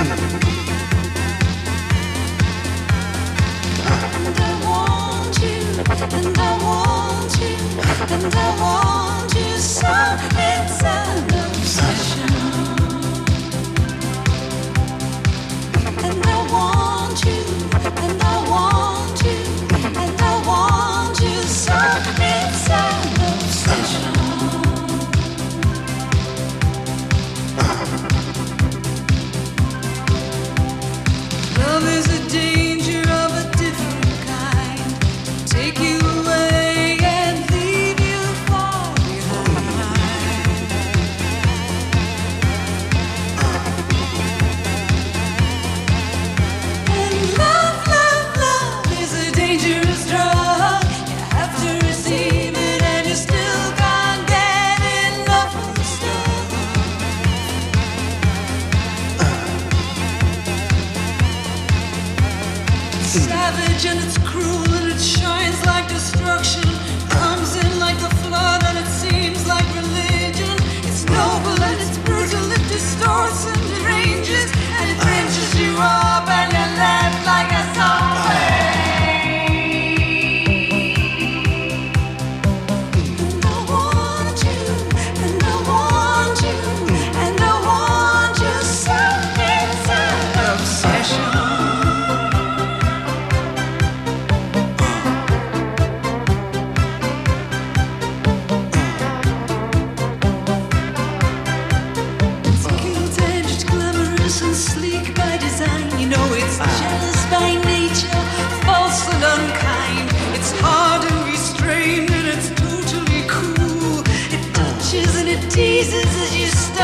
Amen. savage and it's cruel and it shines like destruction.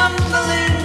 stumbling